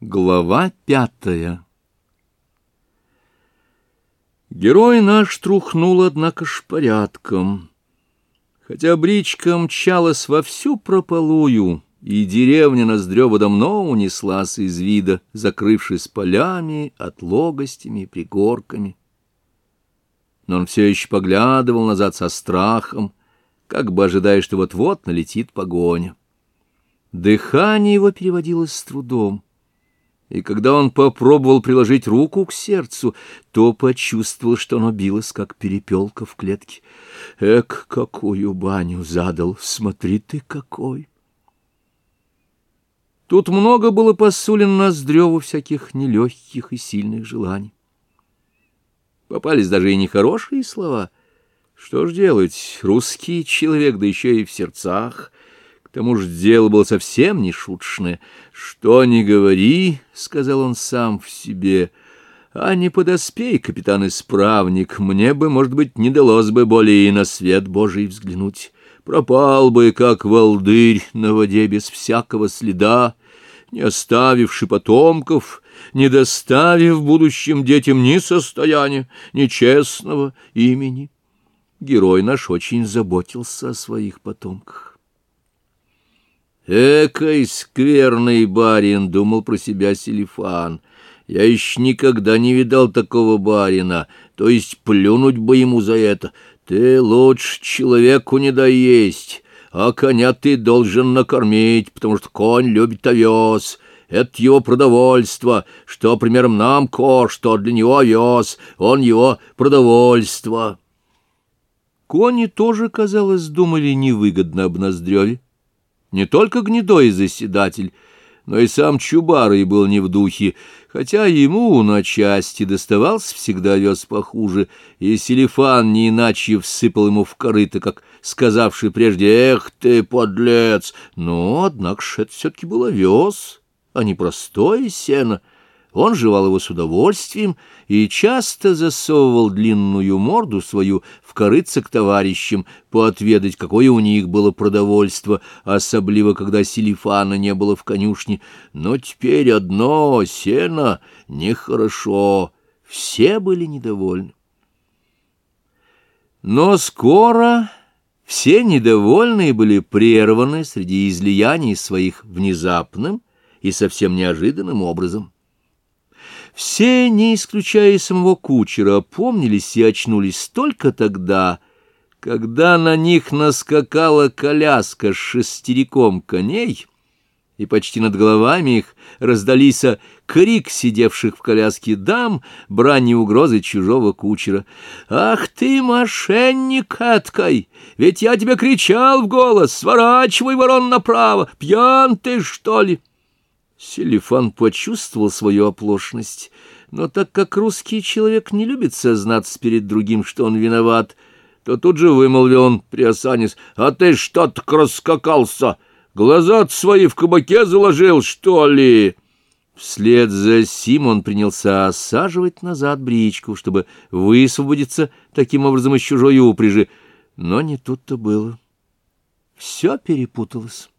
Глава пятая Герой наш трухнул, однако ж, порядком. Хотя бричка мчалась во всю прополую, и деревня Ноздрева давно унеслась из вида, закрывшись полями, отлогостями пригорками. Но он все еще поглядывал назад со страхом, как бы ожидая, что вот-вот налетит погоня. Дыхание его переводилось с трудом и когда он попробовал приложить руку к сердцу, то почувствовал, что оно билось, как перепелка в клетке. Эк, какую баню задал! Смотри ты какой! Тут много было посулен Ноздреву всяких нелегких и сильных желаний. Попались даже и нехорошие слова. Что ж делать, русский человек, да еще и в сердцах — к тому же дело было совсем не шуточное. «Что ни говори», — сказал он сам в себе, — «а не подоспей, капитан-исправник, мне бы, может быть, не далось бы более и на свет Божий взглянуть. Пропал бы, как волдырь на воде без всякого следа, не оставивши потомков, не доставив будущим детям ни состояния, ни честного имени». Герой наш очень заботился о своих потомках. «Экой скверный барин!» — думал про себя Селифан. «Я еще никогда не видал такого барина, то есть плюнуть бы ему за это. Ты лучше человеку не доесть, а коня ты должен накормить, потому что конь любит овес». Это его продовольство, что, примером, нам кош, что для него овес, он его продовольство. Кони тоже, казалось, думали невыгодно об Ноздреве. Не только гнедой заседатель, но и сам Чубарый был не в духе, хотя ему на части доставался всегда вез похуже, и Селифан не иначе всыпал ему в корыто, как сказавший прежде «Эх ты, подлец!» Но, однако ж, это все-таки было вез, а не простое сено — он жевал его с удовольствием и часто засовывал длинную морду свою в корыце к товарищам, поотведать, какое у них было продовольство, особливо, когда Селифана не было в конюшне. Но теперь одно сено нехорошо, все были недовольны. Но скоро все недовольные были прерваны среди излияний своих внезапным и совсем неожиданным образом. Все, не исключая самого кучера, помнились и очнулись только тогда, когда на них наскакала коляска с шестериком коней, и почти над головами их раздались крик сидевших в коляске дам, брань и угрозы чужого кучера. «Ах ты, мошенник эткой! Ведь я тебе кричал в голос! Сворачивай, ворон, направо! Пьян ты, что ли?» Селифан почувствовал свою оплошность, но так как русский человек не любит сознаться перед другим, что он виноват, то тут же вымолвил он, приосанис, «А ты что так раскакался? глаза свои в кабаке заложил, что ли?» Вслед за сим он принялся осаживать назад бричку, чтобы высвободиться таким образом из чужой упряжи, но не тут-то было. Все перепуталось.